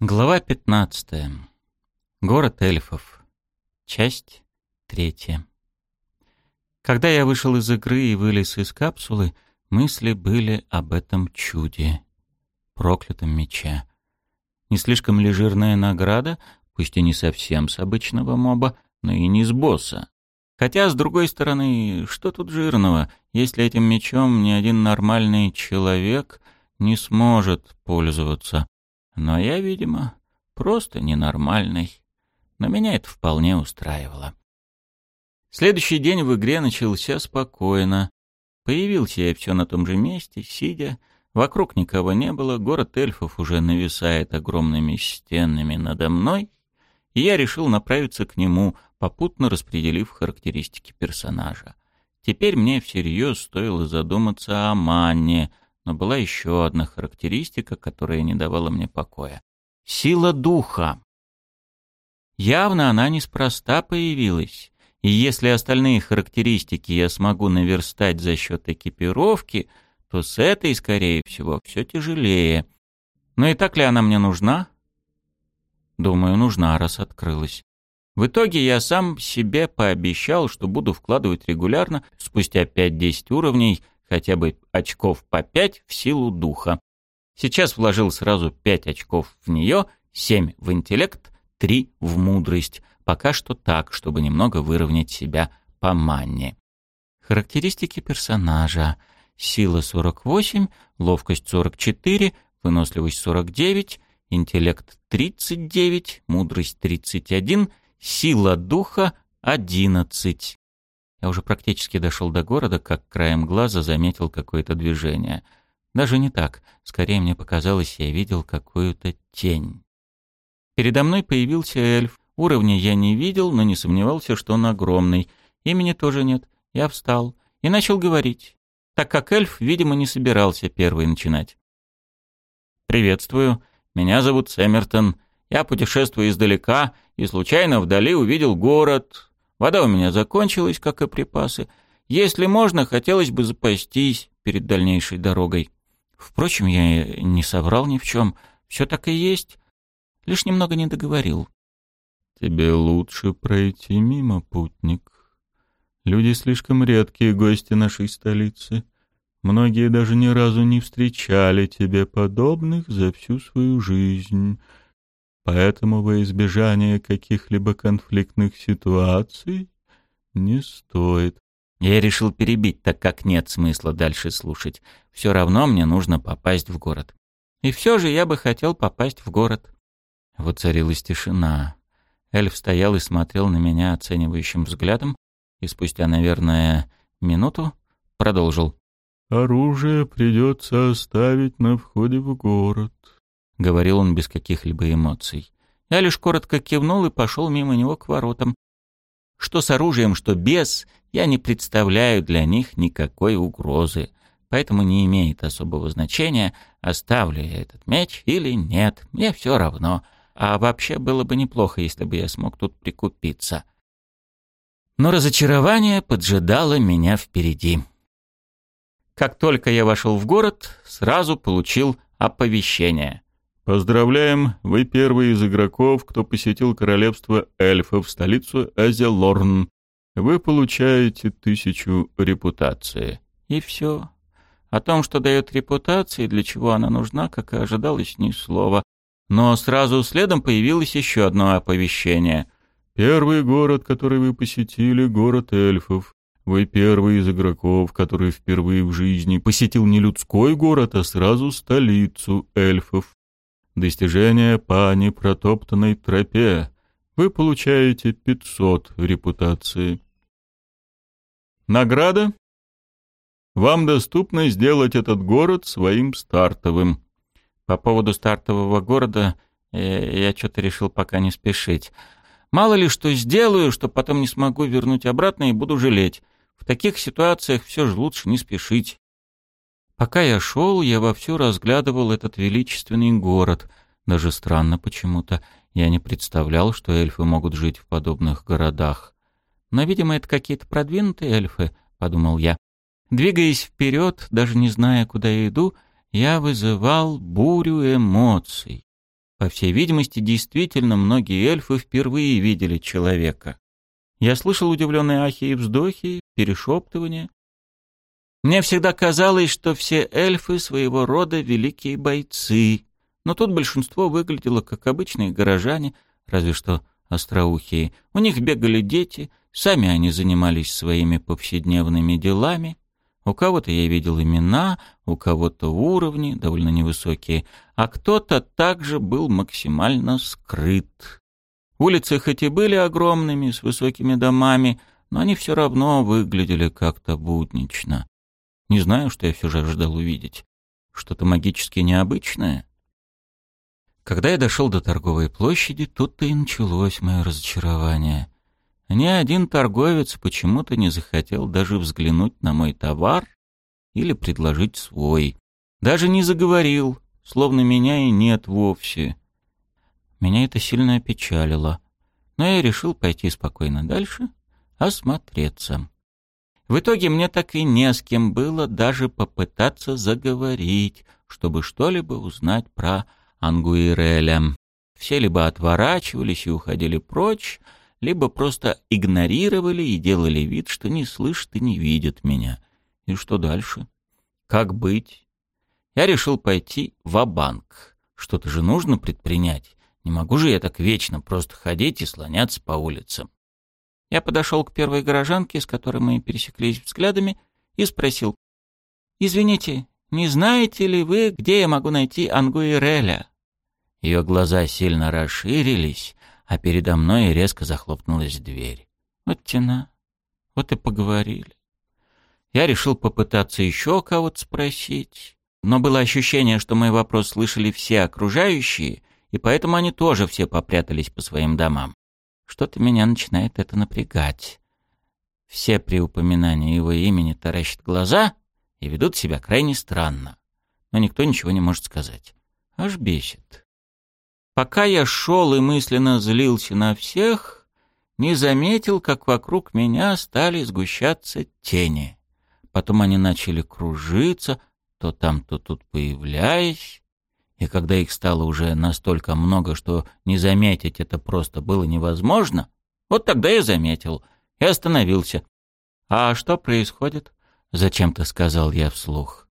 Глава 15. Город эльфов. Часть третья. Когда я вышел из игры и вылез из капсулы, мысли были об этом чуде, проклятом мече. Не слишком ли жирная награда, пусть и не совсем с обычного моба, но и не с босса. Хотя, с другой стороны, что тут жирного, если этим мечом ни один нормальный человек не сможет пользоваться? Но я, видимо, просто ненормальный. Но меня это вполне устраивало. Следующий день в игре начался спокойно. Появился я все на том же месте, сидя. Вокруг никого не было, город эльфов уже нависает огромными стенами надо мной, и я решил направиться к нему, попутно распределив характеристики персонажа. Теперь мне всерьез стоило задуматься о Манне — но была еще одна характеристика, которая не давала мне покоя. Сила духа. Явно она неспроста появилась. И если остальные характеристики я смогу наверстать за счет экипировки, то с этой, скорее всего, все тяжелее. Но и так ли она мне нужна? Думаю, нужна, раз открылась. В итоге я сам себе пообещал, что буду вкладывать регулярно, спустя 5-10 уровней — хотя бы очков по пять в силу духа. Сейчас вложил сразу пять очков в нее, семь в интеллект, три в мудрость. Пока что так, чтобы немного выровнять себя по манне. Характеристики персонажа. Сила 48, ловкость 44, выносливость 49, интеллект 39, мудрость 31, сила духа 11. Я уже практически дошел до города, как краем глаза заметил какое-то движение. Даже не так. Скорее мне показалось, я видел какую-то тень. Передо мной появился эльф. Уровня я не видел, но не сомневался, что он огромный. Имени тоже нет. Я встал и начал говорить, так как эльф, видимо, не собирался первый начинать. «Приветствую. Меня зовут Сэмертон. Я путешествую издалека и случайно вдали увидел город, Вода у меня закончилась, как и припасы. Если можно, хотелось бы запастись перед дальнейшей дорогой. Впрочем, я не соврал ни в чем. Все так и есть. Лишь немного не договорил. «Тебе лучше пройти мимо, путник. Люди слишком редкие гости нашей столицы. Многие даже ни разу не встречали тебе подобных за всю свою жизнь. Поэтому во избежание каких-либо конфликтных ситуаций не стоит. Я решил перебить, так как нет смысла дальше слушать. Все равно мне нужно попасть в город. И все же я бы хотел попасть в город. Вот царилась тишина. Эльф стоял и смотрел на меня оценивающим взглядом, и спустя, наверное, минуту продолжил. «Оружие придется оставить на входе в город. — говорил он без каких-либо эмоций. Я лишь коротко кивнул и пошел мимо него к воротам. Что с оружием, что без, я не представляю для них никакой угрозы, поэтому не имеет особого значения, оставлю я этот меч или нет, мне все равно. А вообще было бы неплохо, если бы я смог тут прикупиться. Но разочарование поджидало меня впереди. Как только я вошел в город, сразу получил оповещение. Поздравляем, вы первый из игроков, кто посетил королевство эльфов, столицу Азелорн. Вы получаете тысячу репутации. И все. О том, что дает репутация и для чего она нужна, как и ожидалось, ни слова. Но сразу следом появилось еще одно оповещение. Первый город, который вы посетили, город эльфов. Вы первый из игроков, который впервые в жизни посетил не людской город, а сразу столицу эльфов. Достижение по непротоптанной тропе. Вы получаете 500 репутации. Награда? Вам доступно сделать этот город своим стартовым. По поводу стартового города э, я что-то решил пока не спешить. Мало ли что сделаю, что потом не смогу вернуть обратно и буду жалеть. В таких ситуациях все же лучше не спешить. Пока я шел, я вовсю разглядывал этот величественный город. Даже странно почему-то. Я не представлял, что эльфы могут жить в подобных городах. Но, видимо, это какие-то продвинутые эльфы, — подумал я. Двигаясь вперед, даже не зная, куда я иду, я вызывал бурю эмоций. По всей видимости, действительно, многие эльфы впервые видели человека. Я слышал удивленные ахи и вздохи, перешептывания. Мне всегда казалось, что все эльфы своего рода великие бойцы, но тут большинство выглядело как обычные горожане, разве что остроухие. У них бегали дети, сами они занимались своими повседневными делами. У кого-то я видел имена, у кого-то уровни, довольно невысокие, а кто-то также был максимально скрыт. Улицы хоть и были огромными, с высокими домами, но они все равно выглядели как-то буднично. Не знаю, что я все же ожидал увидеть. Что-то магически необычное. Когда я дошел до торговой площади, тут-то и началось мое разочарование. Ни один торговец почему-то не захотел даже взглянуть на мой товар или предложить свой. Даже не заговорил, словно меня и нет вовсе. Меня это сильно опечалило. Но я решил пойти спокойно дальше, осмотреться. В итоге мне так и не с кем было даже попытаться заговорить, чтобы что-либо узнать про Ангуиреля. Все либо отворачивались и уходили прочь, либо просто игнорировали и делали вид, что не слышат и не видят меня. И что дальше? Как быть? Я решил пойти в банк Что-то же нужно предпринять. Не могу же я так вечно просто ходить и слоняться по улицам. Я подошел к первой горожанке, с которой мы пересеклись взглядами, и спросил. «Извините, не знаете ли вы, где я могу найти Ангуиреля?» Ее глаза сильно расширились, а передо мной резко захлопнулась дверь. Вот тена. Вот и поговорили. Я решил попытаться еще кого-то спросить, но было ощущение, что мой вопрос слышали все окружающие, и поэтому они тоже все попрятались по своим домам. Что-то меня начинает это напрягать. Все при упоминании его имени таращат глаза и ведут себя крайне странно, но никто ничего не может сказать. Аж бесит. Пока я шел и мысленно злился на всех, не заметил, как вокруг меня стали сгущаться тени. Потом они начали кружиться, то там, то тут появляясь, и когда их стало уже настолько много, что не заметить это просто было невозможно, вот тогда я заметил и остановился. «А что происходит?» — зачем-то сказал я вслух.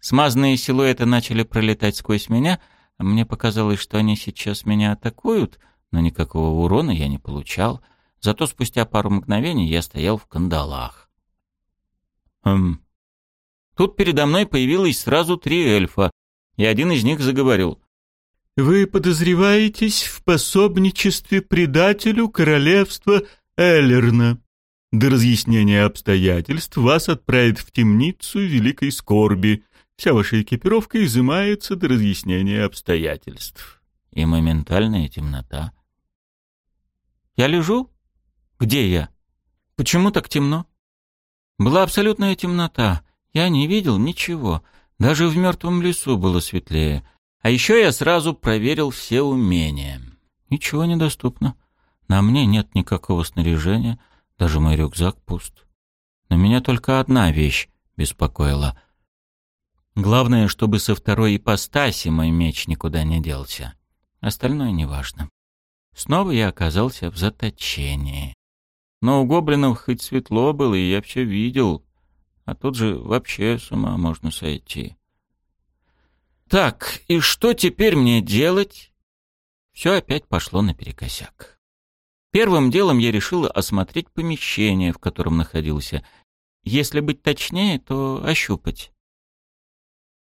Смазанные силуэты начали пролетать сквозь меня — мне показалось, что они сейчас меня атакуют, но никакого урона я не получал. Зато спустя пару мгновений я стоял в кандалах. Хм. Тут передо мной появилось сразу три эльфа, и один из них заговорил. «Вы подозреваетесь в пособничестве предателю королевства Эллерна. До разъяснения обстоятельств вас отправят в темницу Великой Скорби. Вся ваша экипировка изымается до разъяснения обстоятельств. И моментальная темнота. Я лежу? Где я? Почему так темно? Была абсолютная темнота. Я не видел ничего. Даже в мертвом лесу было светлее. А еще я сразу проверил все умения. Ничего недоступно. На мне нет никакого снаряжения, даже мой рюкзак пуст. Но меня только одна вещь беспокоила — Главное, чтобы со второй ипостаси мой меч никуда не делся. Остальное неважно. Снова я оказался в заточении. Но у гоблинов хоть светло было, и я все видел. А тут же вообще с ума можно сойти. Так, и что теперь мне делать? Все опять пошло наперекосяк. Первым делом я решил осмотреть помещение, в котором находился. Если быть точнее, то ощупать.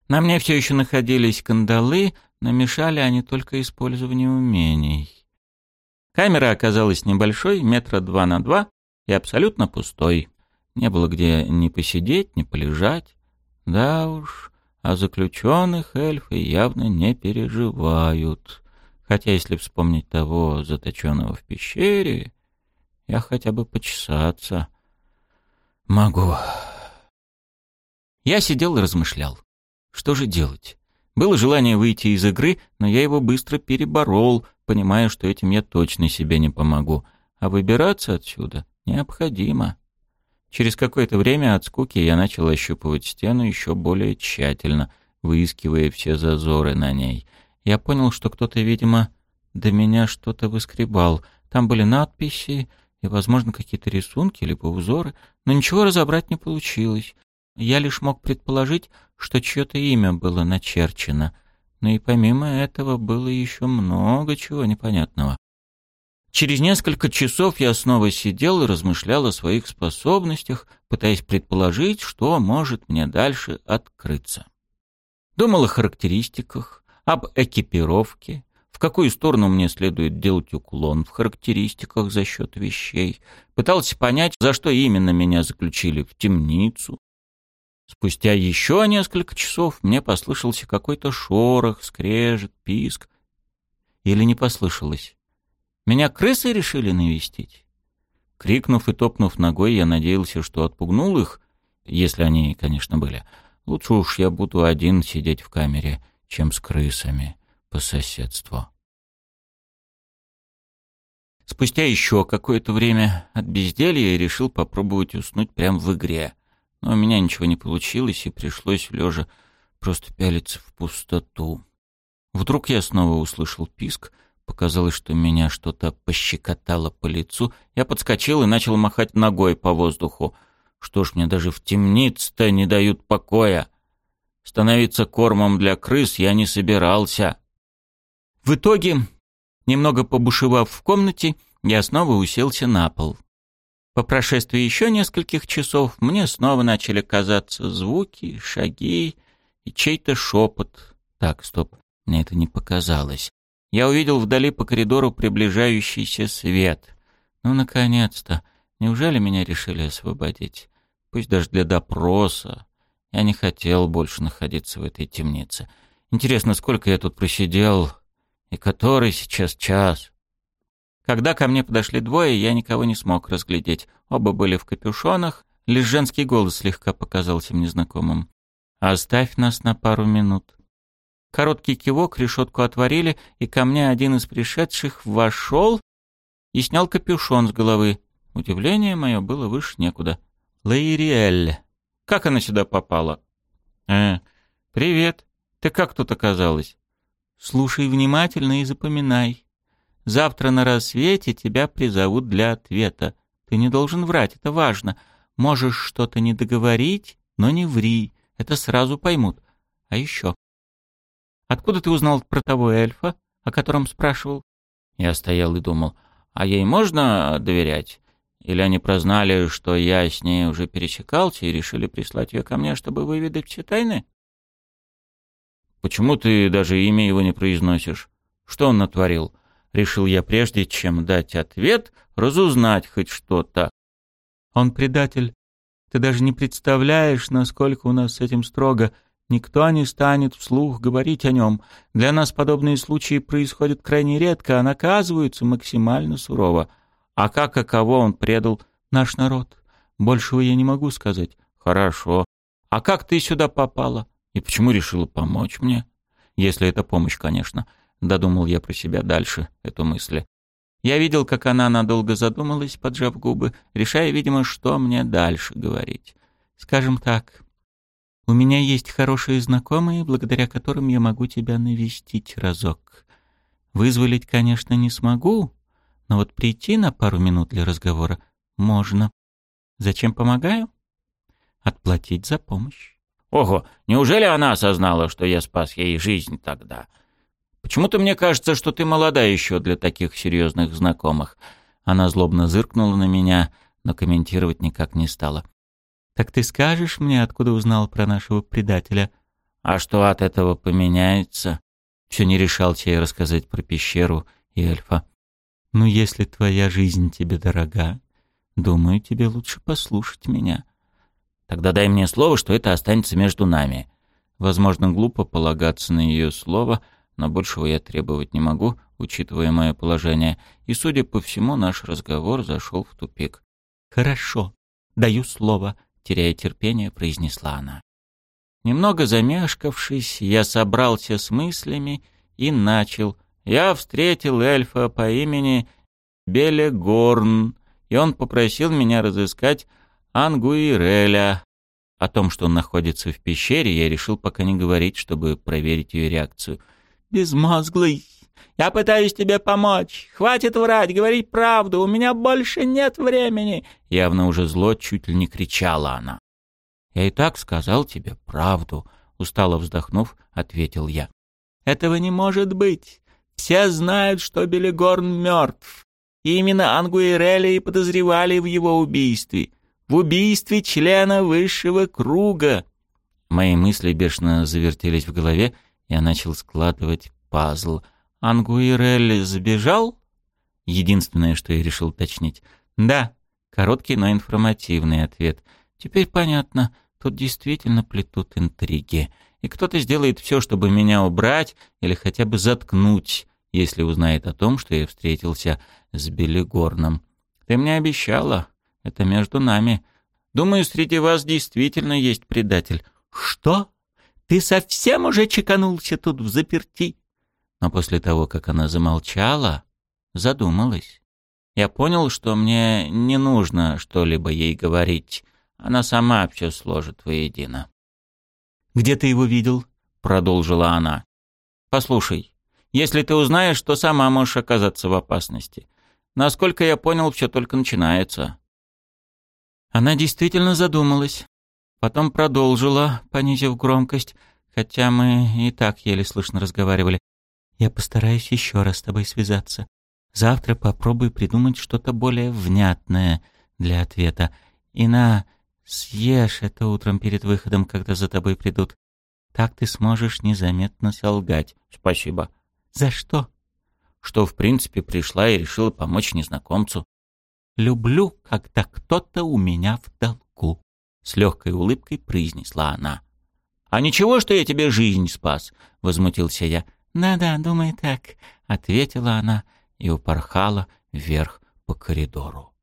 На мне все еще находились кандалы, но мешали они только использованию умений. Камера оказалась небольшой, метра два на два, и абсолютно пустой. Не было где ни посидеть, ни полежать. Да уж, о заключенных эльфы явно не переживают. Хотя, если вспомнить того заточенного в пещере, я хотя бы почесаться могу. Я сидел и размышлял. Что же делать? Было желание выйти из игры, но я его быстро переборол, понимая, что этим я точно себе не помогу. А выбираться отсюда необходимо. Через какое-то время от скуки я начал ощупывать стену еще более тщательно, выискивая все зазоры на ней. Я понял, что кто-то, видимо, до меня что-то выскребал. Там были надписи и, возможно, какие-то рисунки либо узоры, но ничего разобрать не получилось. Я лишь мог предположить, что чье-то имя было начерчено, но и помимо этого было еще много чего непонятного. Через несколько часов я снова сидел и размышлял о своих способностях, пытаясь предположить, что может мне дальше открыться. Думал о характеристиках, об экипировке, в какую сторону мне следует делать уклон в характеристиках за счет вещей. Пытался понять, за что именно меня заключили в темницу. Спустя еще несколько часов мне послышался какой-то шорох, скрежет, писк. Или не послышалось? Меня крысы решили навестить? Крикнув и топнув ногой, я надеялся, что отпугнул их, если они, конечно, были. Лучше уж я буду один сидеть в камере, чем с крысами по соседству. Спустя еще какое-то время от безделья я решил попробовать уснуть прямо в игре. Но у меня ничего не получилось, и пришлось лежа просто пялиться в пустоту. Вдруг я снова услышал писк, показалось, что меня что-то пощекотало по лицу. Я подскочил и начал махать ногой по воздуху. Что ж, мне даже в темнице-то не дают покоя. Становиться кормом для крыс я не собирался. В итоге, немного побушевав в комнате, я снова уселся на пол. По прошествии еще нескольких часов мне снова начали казаться звуки, шаги и чей-то шепот. Так, стоп, мне это не показалось. Я увидел вдали по коридору приближающийся свет. Ну, наконец-то. Неужели меня решили освободить? Пусть даже для допроса. Я не хотел больше находиться в этой темнице. Интересно, сколько я тут просидел? И который сейчас час? Когда ко мне подошли двое, я никого не смог разглядеть. Оба были в капюшонах, лишь женский голос слегка показался мне знакомым. «Оставь нас на пару минут». Короткий кивок, решетку отворили, и ко мне один из пришедших вошел и снял капюшон с головы. Удивление мое было выше некуда. «Лаириэль, как она сюда попала?» «Э, привет. Ты как тут оказалась?» Слушай внимательно и запоминай. Завтра на рассвете тебя призовут для ответа. Ты не должен врать, это важно. Можешь что-то не договорить, но не ври. Это сразу поймут. А еще. Откуда ты узнал про того эльфа, о котором спрашивал? Я стоял и думал, а ей можно доверять? Или они прознали, что я с ней уже пересекался и решили прислать ее ко мне, чтобы выведать все тайны? Почему ты даже имя его не произносишь? Что он натворил? Решил я прежде, чем дать ответ, разузнать хоть что-то. Он предатель. Ты даже не представляешь, насколько у нас с этим строго. Никто не станет вслух говорить о нем. Для нас подобные случаи происходят крайне редко, а наказываются максимально сурово. А как и кого он предал наш народ? Большего я не могу сказать. Хорошо. А как ты сюда попала? И почему решила помочь мне? Если это помощь, конечно. Додумал я про себя дальше эту мысль. Я видел, как она надолго задумалась, поджав губы, решая, видимо, что мне дальше говорить. Скажем так, у меня есть хорошие знакомые, благодаря которым я могу тебя навестить разок. Вызволить, конечно, не смогу, но вот прийти на пару минут для разговора можно. Зачем помогаю? Отплатить за помощь. Ого, неужели она осознала, что я спас ей жизнь тогда? Почему-то мне кажется, что ты молода еще для таких серьезных знакомых. Она злобно зыркнула на меня, но комментировать никак не стала. Так ты скажешь мне, откуда узнал про нашего предателя? А что от этого поменяется? Все не решался я рассказать про пещеру и эльфа. Ну, если твоя жизнь тебе дорога, думаю, тебе лучше послушать меня. Тогда дай мне слово, что это останется между нами. Возможно, глупо полагаться на ее слово, но большего я требовать не могу, учитывая мое положение, и, судя по всему, наш разговор зашел в тупик. «Хорошо, даю слово», — теряя терпение, произнесла она. Немного замешкавшись, я собрался с мыслями и начал. Я встретил эльфа по имени Белегорн, и он попросил меня разыскать Ангуиреля. О том, что он находится в пещере, я решил пока не говорить, чтобы проверить ее реакцию. безмозглый. Я пытаюсь тебе помочь. Хватит врать, говорить правду. У меня больше нет времени. Явно уже зло чуть ли не кричала она. Я и так сказал тебе правду, устало вздохнув, ответил я. Этого не может быть. Все знают, что Белигорн мертв. И именно Ангуэрели и подозревали в его убийстве. В убийстве члена высшего круга. Мои мысли бешено завертелись в голове, я начал складывать пазл — Ангуирелли сбежал? Единственное, что я решил уточнить. Да, короткий, но информативный ответ. Теперь понятно, тут действительно плетут интриги. И кто-то сделает все, чтобы меня убрать или хотя бы заткнуть, если узнает о том, что я встретился с Белигорном. Ты мне обещала. Это между нами. Думаю, среди вас действительно есть предатель. Что? Ты совсем уже чеканулся тут в заперти? Но после того, как она замолчала, задумалась. Я понял, что мне не нужно что-либо ей говорить. Она сама все сложит воедино. «Где ты его видел?» — продолжила она. «Послушай, если ты узнаешь, то сама можешь оказаться в опасности. Насколько я понял, все только начинается». Она действительно задумалась. Потом продолжила, понизив громкость, хотя мы и так еле слышно разговаривали. Я постараюсь еще раз с тобой связаться. Завтра попробуй придумать что-то более внятное для ответа. И на, съешь это утром перед выходом, когда за тобой придут. Так ты сможешь незаметно солгать. Спасибо. За что? Что, в принципе, пришла и решила помочь незнакомцу. Люблю, когда кто-то у меня в долгу. С легкой улыбкой произнесла она. «А ничего, что я тебе жизнь спас?» — возмутился я. «Да-да, думай так», — ответила она и упорхала вверх по коридору.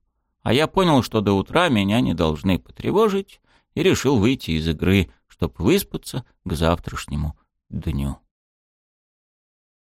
А я понял, что до утра меня не должны потревожить, и решил выйти из игры, чтобы выспаться к завтрашнему дню.